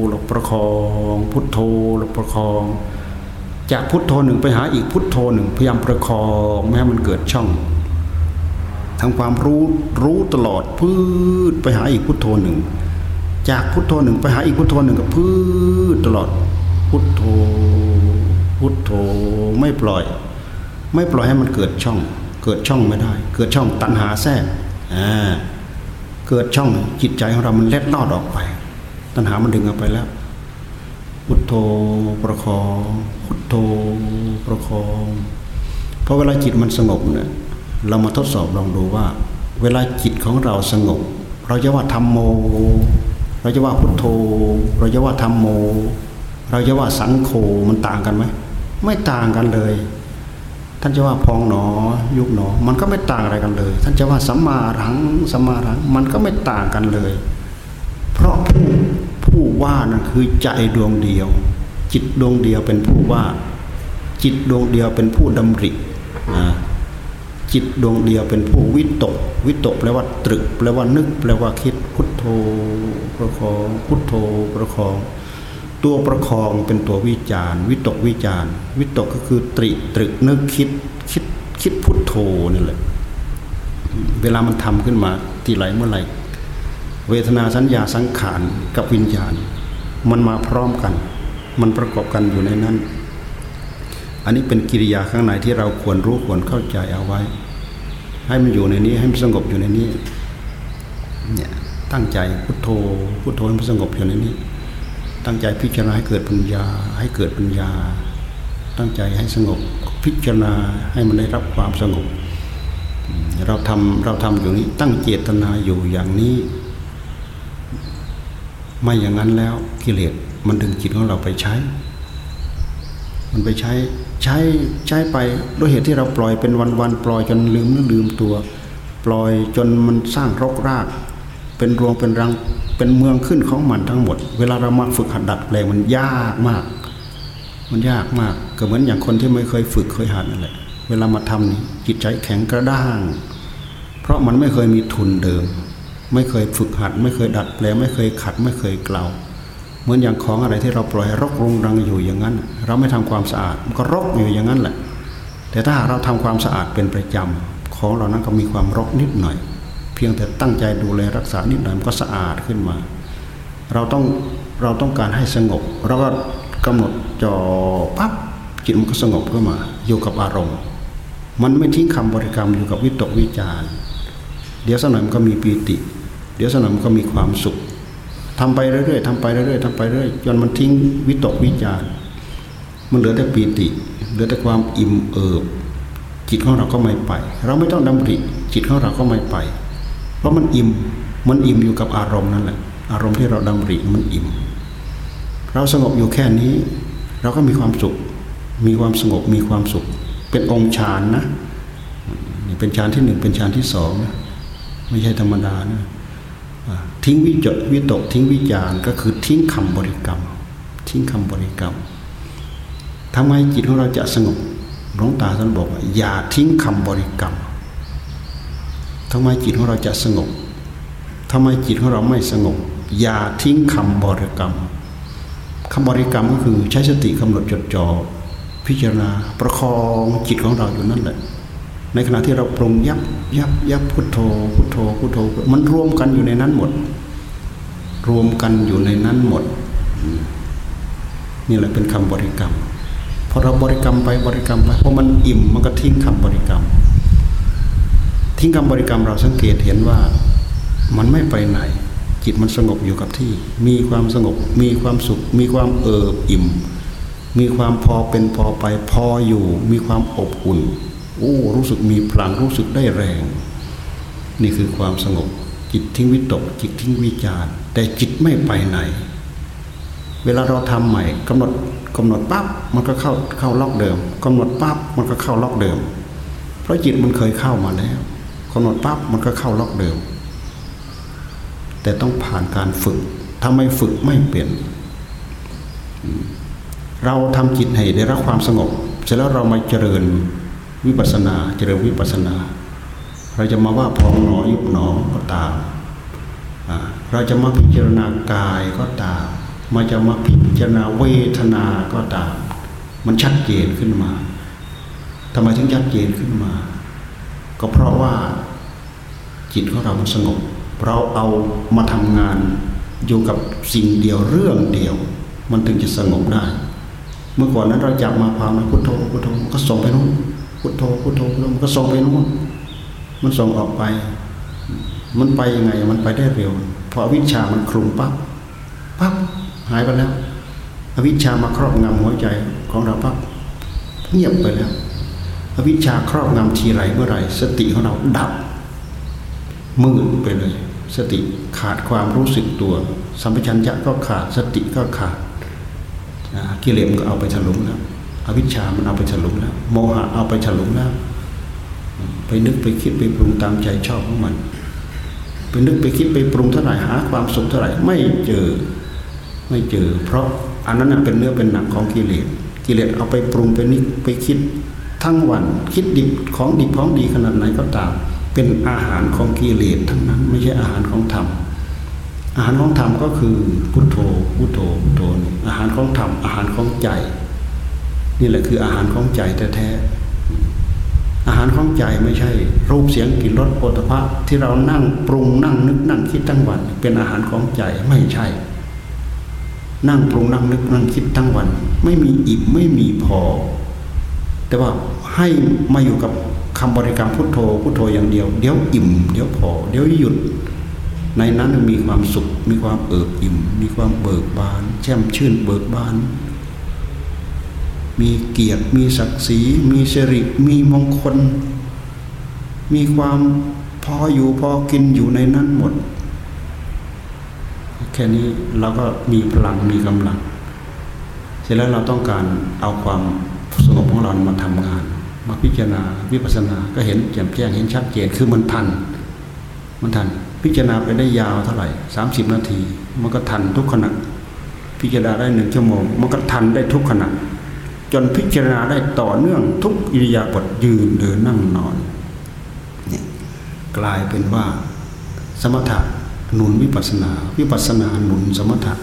หลบประคอง พุทโธหลบประคอง จากพุทโธหนึ่งไปหาอีกพุทโธหนึ่งพยายามประคองไม่ให้มันเกิดช่องทำความรู้รู้ตลอดพืดไปหาอีกพุทโธหนึ่งจากพุทโธหนึ่งไปหาอีกพุทโธหนึ่งก็พืดตลอดพุทโธ พุทโธไม่ปล่อย ไม่ปล่อยให้มันเกิดช่อง เกิดช่องไม่ได้ เกิดช่องตัณหาแทรกเกิดช่องจิตใจของเรามันเล็ดลอดออกไป ตัณหามันดึงออกไปแล้ว พุทโธประคองพุทโธประคองเพราะเวลาจิตมันสงบเนี่ยเรามาทดสอบลองดูว่า เวลาจิตของเราสงบ เราจะว่าธรรมโม เราจะว่าพุทโธ เราจะว่าธรรมโม เราจะว่าสังโฆมันต่างกันไหม ไม่ต่างกันเลย ท่านจะว่าพองหนอ ยุบหนอ มันก็ไม่ต่างอะไรกันเลย ท่านจะว่าสัมมาหังสัมมาหัง มันก็ไม่ต่างกันเลย เพราะผู้ผู้ว่านั่นคือใจดวงเดียว จิตดวงเดียวเป็นผู้ว่า จิตดวงเดียวเป็นผู้ดำรินะจิตดวงเดียวเป็นผู้วิตก วิตกแปลว่าตรึก แปลว่านึก แปลว่าคิด พุทโธประคองพุทโธประคอง ตัวประคองเป็นตัววิจารวิตกวิจารวิตกก็คือตริตรึกนึกคิดคิดคิดพุทโธนี่แหละเวลามันทำขึ้นมาทีไหลเมื่อไหร่เวทนาสัญญาสังขารกับวิญญาณ มันมาพร้อมกัน มันประกอบกันอยู่ในนั้น อันนี้เป็นกิริยาข้างในที่เราควรรู้ควรเข้าใจเอาไว้ ให้มันอยู่ในนี้ให้มันสงบอยู่ในนี้เนี่ยตั้งใจพุทโธพุทโธให้มันสงบอยู่ในนี้ ตั้งใจพิจารณาให้เกิดปัญญา ให้เกิดปัญญา ตั้งใจให้สงบ พิจารณาให้มันได้รับความสงบ เราทำเราทำอยู่นี้ตั้งเจตนาอยู่อย่างนี้ ไม่อย่างนั้นแล้วกิเลสมันดึงจิตของเราไปใช้ มันไปใช้ใช้ใช้ไปด้วยเหตุที่เราปล่อยเป็นวันๆปล่อยจนลืมนึกลืมตัว ปล่อยจนมันสร้างรกราก เป็นรวงเป็นรังเป็นเมืองขึ้นของมันทั้งหมด เวลาเรามาฝึกหัดดัดแปลงมันยากมาก มันยากมากก็เหมือนอย่างคนที่ไม่เคยฝึกเคยหัดนั่นแหละเวลามาทำนี่จิตใจแข็งกระด้าง เพราะมันไม่เคยมีทุนเดิม ไม่เคยฝึกหัด ไม่เคยดัดแปลงไม่เคยขัด ไม่เคยเกลาเหมือนอย่างของอะไรที่เราปล่อยรกรุงรังอยู่อย่างนั้น เราไม่ทำความสะอาดมันก็รกอยู่อย่างนั้นแหละ แต่ถ้าเราทำความสะอาดเป็นประจำของเรานั้นก็มีความรกนิดหน่อย พียงแต่ตั้งใจดูแลรักษานิดหน่อยมันก็สะอาดขึ้นมา เราต้องเราต้องการให้สงบเราก็กำหนดจอปั๊บจิตมันก็สงบขึ้นมาอยู่กับอารมณ์ มันไม่ทิ้งคำบริกรรมอยู่กับวิตกวิจารเดี๋ยวสน่อยมันก็มีปีติ เดี๋ยวสน่อยมันก็มีความสุขทำไปเรื่อยๆทำไปเรื่อยๆทำไปเรื่อยจนมันทิ้งวิตกวิจารมันเหลือแต่ปีติเหลือแต่ความอิ่มเอิบจิตของเราก็ไม่ไป เราไม่ต้องดำริจิตของเราก็ไม่ไป ราะมันอิ่ม มันอิ่มอยู่กับอารมณ์นั่นแหละ อารมณ์ที่เราดำริมันอิ่ม เราสงบอยู่แค่นี้ เราก็มีความสุข มีความสงบ มีความสุข เป็นองค์ฌานนะ เป็นฌานที่หนึ่งเป็นฌานที่สองนะ ไม่ใช่ธรรมดานะ ทิ้งวิจดวิตก ทิ้งวิจารก็คือทิ้งคำบริกรรม ทิ้งคำบริกรรมทำไมจิตของเราจะสงบหลวงตาท่านบอกว่าอย่าทิ้งคำบริกรรม ทำไมจิตของเราจะสงบทำไมจิตของเราไม่สงบ อย่าทิ้งคำบริกรรมคำบริกรรมก็คือใช้สติกำหนดจดจ่อพิจารณาประคองจิตของเราอยู่นั่นแหละ ในขณะที่เราปรุงยับยับยับพุทโธพุทโธพุทโธมันรวมกันอยู่ในนั้นหมด รวมกันอยู่ในนั้นหมด นี่แหละเป็นคำบริกรรมพอเราบริกรรมไปบริกรรมไปพอมันอิ่มมันก็ทิ้งคำบริกรรม ทิ้งคำบริกรรมเราสังเกตเห็นว่ามันไม่ไปไหน จิตมันสงบอยู่กับที่ มีความสงบ มีความสุข มีความเอิบอิ่ม มีความพอเป็นพอไปพออยู่ มีความอบอุ่นโอ้รู้สึกมีพลังรู้สึกได้แรง นี่คือความสงบ จิตทิ้งวิตก จิตทิ้งวิจารแต่จิตไม่ไปไหน เวลาเราทำใหม่กำหนดกำหนดปั๊บมันก็เข้าเข้าล็อกเดิมกำหนดปั๊บมันก็เข้าล็อกเดิม เพราะจิตมันเคยเข้ามาแล้ว กำหนดปั๊บมันก็เข้าล็อกเดิม แต่ต้องผ่านการฝึกถ้าไม่ฝึกไม่เปลี่ยน เราทำจิตให้ได้รับความสงบ เสร็จแล้วเรามาเจริญวิปัสนาเจริญวิปัสนา เราจะมาว่าพองหนอยุบหนอก็ตามเราจะมาพิจารณากายก็ตามมาจะมาพิจารณาเวทนาก็ตาม มันชัดเจนขึ้นมาทำไมถึงชัดเจนขึ้นมา ก็เพราะว่า จิตของเรามันสงบ เราเอามาทำงานอยู่กับสิ่งเดียวเรื่องเดียว มันถึงจะสงบได้ เมื่อก่อนนั้นเราจับมาพามาพุทโธพุทโธก็ส่งไปนู้นพุทโธพุทโธมันก็ส่งไปนู้นมันส่งออกไป มันไปยังไงมันไปได้เร็วพอวิชามันคลุมปั๊บปั๊บหายไปแล้ว อวิชชามาครอบงำหัวใจของเราปั๊บเงียบไปแล้ว อวิชาครอบงำทีไรเมื่อไรสติของเราดับ มืดไปเลย สติขาดความรู้สึกตัว สัมปชัญญะก็ขาดสติก็ขาดกิเลสก็เอาไปฉลุงแล้วอวิชชามันเอาไปฉลุงแล้ว โมหะเอาไปฉลุงแล้ว ไปนึกไปคิดไปปรุงตามใจชอบของมันไปนึกไปคิดไปปรุงเท่าไหร่หาความสุขเท่าไหร่ไม่เจอไม่เจอ เพราะอันนั้นเป็นเนื้อเป็นหนังของกิเลสกิเลสเอาไปปรุงไปนิไปคิดทั้งวัน คิดดิบของดิบของดีขนาดไหนก็ตาม เป็นอาหารของกิเลสทั้งนั้น ไม่ใช่อาหารของธรรม อาหารของธรรมก็คือพุทโธพุทโธพุทโธอาหารของธรรมอาหารของใจ นี่แหละคืออาหารของใจแท้ๆอาหารของใจไม่ใช่ รูปเสียงกลิ่นรสโผฏฐะที่เรานั่งปรุงนั่งนึกนั่งคิดทั้งวัน เป็นอาหารของใจไม่ใช่ นั่งปรุงนั่งนึกนั่งคิดทั้งวัน ไม่มีอิ่มไม่มีพอ แต่ว่าให้มาอยู่กับ คำบริกรรมพุทโธพุทโธอย่างเดียว เดี๋ยวอิ่ม เดี๋ยวพอ เดี๋ยวหยุด ในนั้นมีความสุข มีความเอิบอิ่ม มีความเบิกบาน แช่มชื่นเบิกบาน มีเกียรติ มีศักดิ์ศรี มีสิริ มีมงคล มีความพออยู่พอกินอยู่ในนั้นหมด แค่นี้เราก็มีพลังมีกำลัง เสร็จแล้วเราต้องการเอาความสงบของเรามาทำงาน มาพิจารณาวิปัสสนาก็เห็นแจ่มแจ้งเห็นชัดเจนคือมันทัน มันทัน พิจารณาไปได้ยาวเท่าไหร่สามสิบนาที มันก็ทันทุกขณะพิจารณาได้หนึ่งชั่วโมง มันก็ทันได้ทุกขณะจนพิจารณาได้ต่อเนื่องทุกอิริยาบถยืนเดินนั่งนอนเนี่ยกลายเป็นว่า สมถะหนุนวิปัสนา วิปัสนาหนุนสมถะ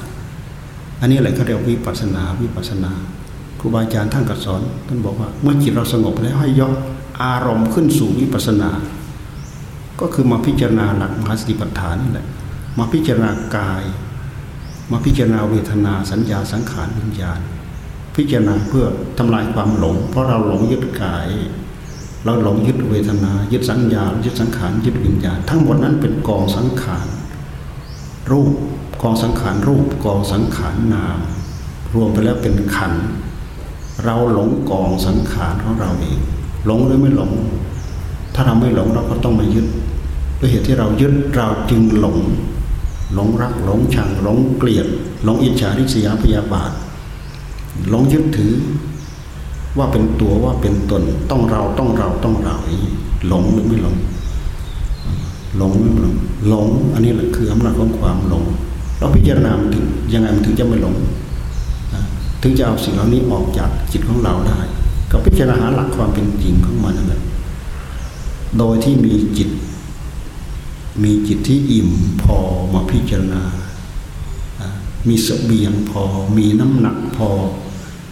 อันนี้แหละเขาเรียกวิปัสนาวิปัสนา ครูบาอาจารย์ท่านก็สอนท่านบอกว่า เมื่อจิตเราสงบแล้วให้ยกอารมณ์ขึ้นสู่วิปัสนา ก็คือมาพิจารณาหลักมหาสติปัฏฐานนี่แหละ มาพิจารณากาย มาพิจารณาเวทนาสัญญาสังขารวิญญาณ พิจารณาเพื่อทำลายความหลง เพราะเราหลงยึดกาย เราหลงยึดเวทนา ยึดสัญญา ยึดสังขารยึดวิญญาณ ทั้งหมดนั้นเป็นกองสังขารรูปกองสังขารรูปกองสังขารนาม รวมไปแล้วเป็นขันธ์ เราหลงกองสังขารของเราเองหลงหรือไม่หลง ถ้าเราไม่หลงเราก็ต้องมายึดด้วยเหตุที่เรายึดเราจึงหลง หลงรักหลงชังหลงเกลียด หลงอิจฉาริษยาพยาบาท หลงยึดถือ ว่าเป็นตัวว่าเป็นตนต้องเราต้องเราต้องเราหลงหรือไม่หลง หลงหรือไม่หลงหลง อันนี้แหละคืออำนาจของความหลง เราพิจารณาถึงยังไงมันถึงจะไม่หลง ถึงจะเอาสิ่งเหล่านี้ออกจากจิตของเราได้ ก็พิจารณาหลักความเป็นจริงของมันนั่นแหละโดยที่มีจิต มีจิตที่อิ่มพอมาพิจารณา มีสเสบียงพอ มีน้ำหนักพอ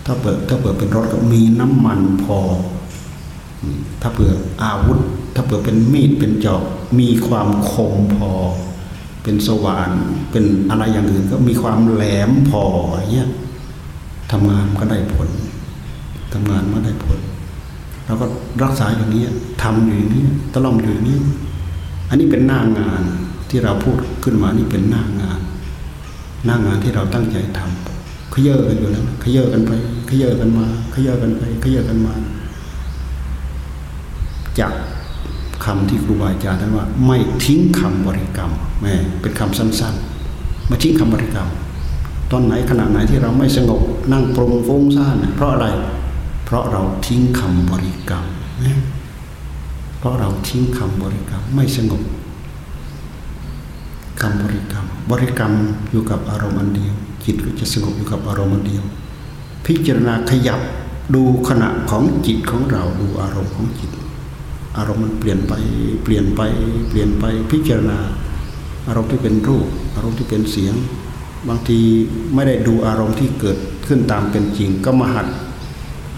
ถ้าเปิดถ้าเปิดเป็นรถก็มีน้ำมันพอ ถ้าเผื่อาวุธ ถ้าเผื่อเป็นมีดเป็นจอบ มีความคมพอ เป็นสว่านเป็นอะไรอย่างอื่นก็มีความแหลมพออย่างเงี้ย ทำงานก็ได้ผลทำงานมาได้ผลเราก็รักษาอย่างนี้ทำอยู่อย่างนี้ตลอดอยู่อย่างนี้ อันนี้เป็นหน้างานที่เราพูดขึ้นมานี่เป็นหน้างาน หน้างานที่เราตั้งใจทำขยเยอะกันอยู่แล้วขยเยอะกันไปขยเยอะกันมาขยเยอะกันไปขยเยอะกันมา จากคำที่ครูบาอาจารย์ท่านว่า ไม่ทิ้งคำบริกรรมแม่เป็นคำสั้นๆมาทิ้งคำบริกรรม ตอนไหนขณะไหนที่เราไม่สงบนั่งปรุงฟุ้งซ่านเพราะอะไร เพราะเราทิ้งคำบริกรรมนะเพราะเราทิ้งคำบริกรรมไม่สงบคำบริกรรม บริกรรมอยู่กับอารมณ์อันเดียว จิตก็จะสงบอยู่กับอารมณ์อันเดียว พิจารณาขยับดูขณะของจิตของเราดูอารมณ์ของจิต อารมณ์มันเปลี่ยนไปเปลี่ยนไปเปลี่ยนไปพิจารณา อารมณ์ที่เป็นรูป อารมณ์ที่เป็นเสียง บางทีไม่ได้ดูอารมณ์ที่เกิดขึ้นตามเป็นจริง ก็มาหัด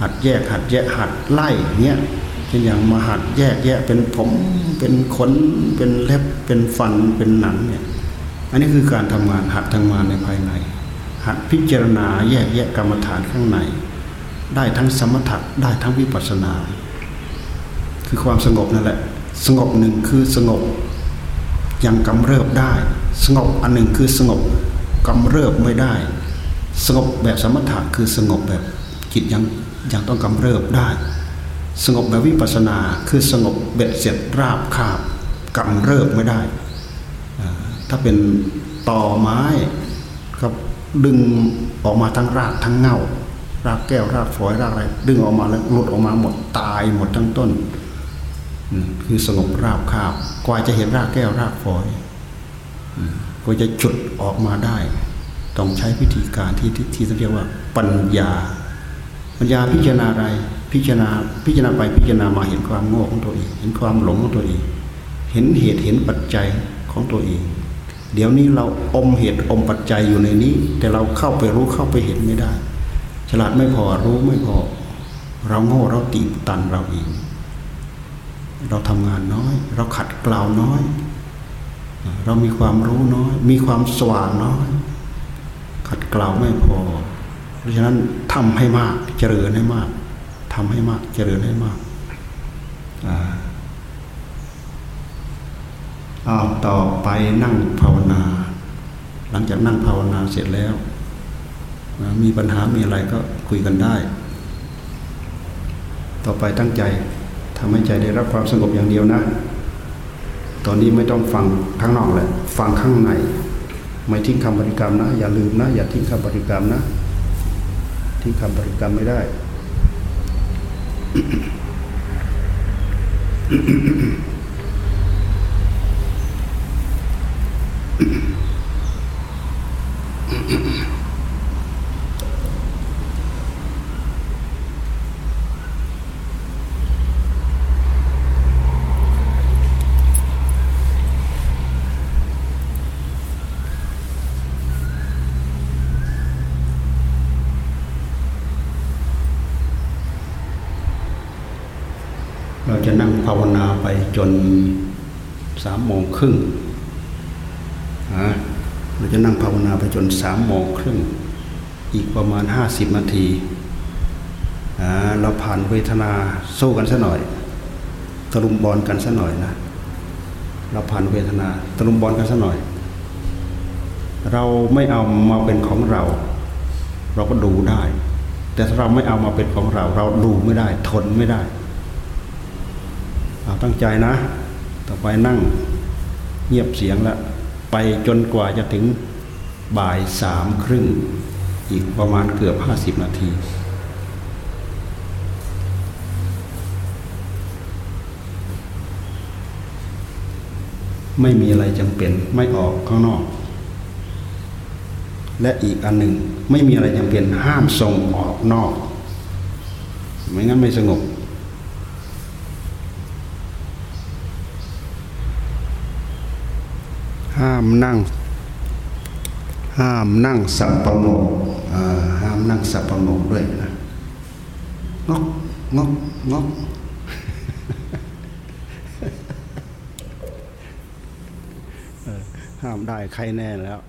หัดแยกหัดแยกหัดไล่เงี้ยเช่นอย่างมาหัดแยกแยะเป็นผมเป็นขนเป็นเล็บเป็นฟันเป็นหนังเนี่ยอันนี้คือการทำงานหัดทำงานในภายใน หัดพิจารณาแยกแยะกรรมฐานข้างใน ได้ทั้งสมถะได้ทั้งวิปัสสนา คือความสงบนั่นแหละ สงบหนึ่งคือสงบยังกำเริบได้ สงบอันหนึ่งคือสงบ กำเริบไม่ได้ สงบแบบสมถะคือสงบแบบจิตยังยังต้องกำเริบได้ สงบแบบวิปัสนาคือสงบเบ็ดเสร็จราบคาบกำเริบไม่ได้ ถ้าเป็นต่อไม้ก็ดึงออกมาทั้งรากทั้งเงารากแก้วรากฝอยรากอะไรดึงออกมาแล้วหลุดออกมาหมดตายหมดทั้งต้นคือสงบราบคาบกว่าจะเห็นรากแก้วรากฝอย ก็จะจุดออกมาได้ ต้องใช้วิธีการที่ที่เรียกว่าปัญญา ปัญญาพิจารณาอะไรพิจารณาพิจารณาไปพิจารณามาเห็นความโง่ของตัวเอง เห็นความหลงของตัวเอง เห็นเหตุเห็นปัจจัยของตัวเอง เดี๋ยวนี้เราอมเหตุอมปัจจัยอยู่ในนี้ แต่เราเข้าไปรู้เข้าไปเห็นไม่ได้ ฉลาดไม่พอรู้ไม่พอ เราโง่เราตีตันเราเองเราทำงานน้อย เราขัดเกลาน้อย เรามีความรู้น้อย มีความสว่างน้อย ขัดเกลาไม่พอ เพราะฉะนั้นทำให้มากเจริญให้มากทำให้มากเจริญให้มากอาเอาต่อไปนั่งภาวนา หลังจากนั่งภาวนาเสร็จแล้ว มีปัญหามีอะไรก็คุยกันได้ ต่อไปตั้งใจทำให้ใจได้รับความสงบอย่างเดียวนะ ตอนนี้ไม่ต้องฟังข้างนอกแหละฟังข้างใน ไม่ทิ้งคำบริกรรมนะ อย่าลืมนะ อย่าทิ้งคำบริกรรมนะ ทิ้งคำบริกรรมไม่ได้ราจะนั่งภาวนา ไปจนสามโมงครึ่งนะเราจะนั่งภาวนาไปจนสามโมงครึ่ง อีกประมาณห้าสิบนาที เราผ่านเวทนาสู้กันซะหน่อย ตะลุมบอลกันซะหน่อยนะ เราผ่านเวทนาตะลุมบอลกันซะหน่อย เราไม่เอามาเป็นของเรา เราก็ดูได้ แต่ถ้าเราไม่เอามาเป็นของเรา เราดูไม่ได้ ทนไม่ได้ เอาตั้งใจนะ ต่อไปนั่งเงียบเสียงแล้วไปจนกว่าจะถึงบ่ายสามครึ่ง อีกประมาณเกือบห้าสิบนาทีไม่มีอะไรจำเป็นไม่ออกข้างนอก และอีกอันหนึ่งไม่มีอะไรจำเป็นห้ามส่งออกนอก ไม่งั้นไม่สงบ ห้ามนั่ง ห้ามนั่งสับประงกห้ามนั่งสับประงกด้วยนะงกงกงกห้ามได้ใครแน่แล้ว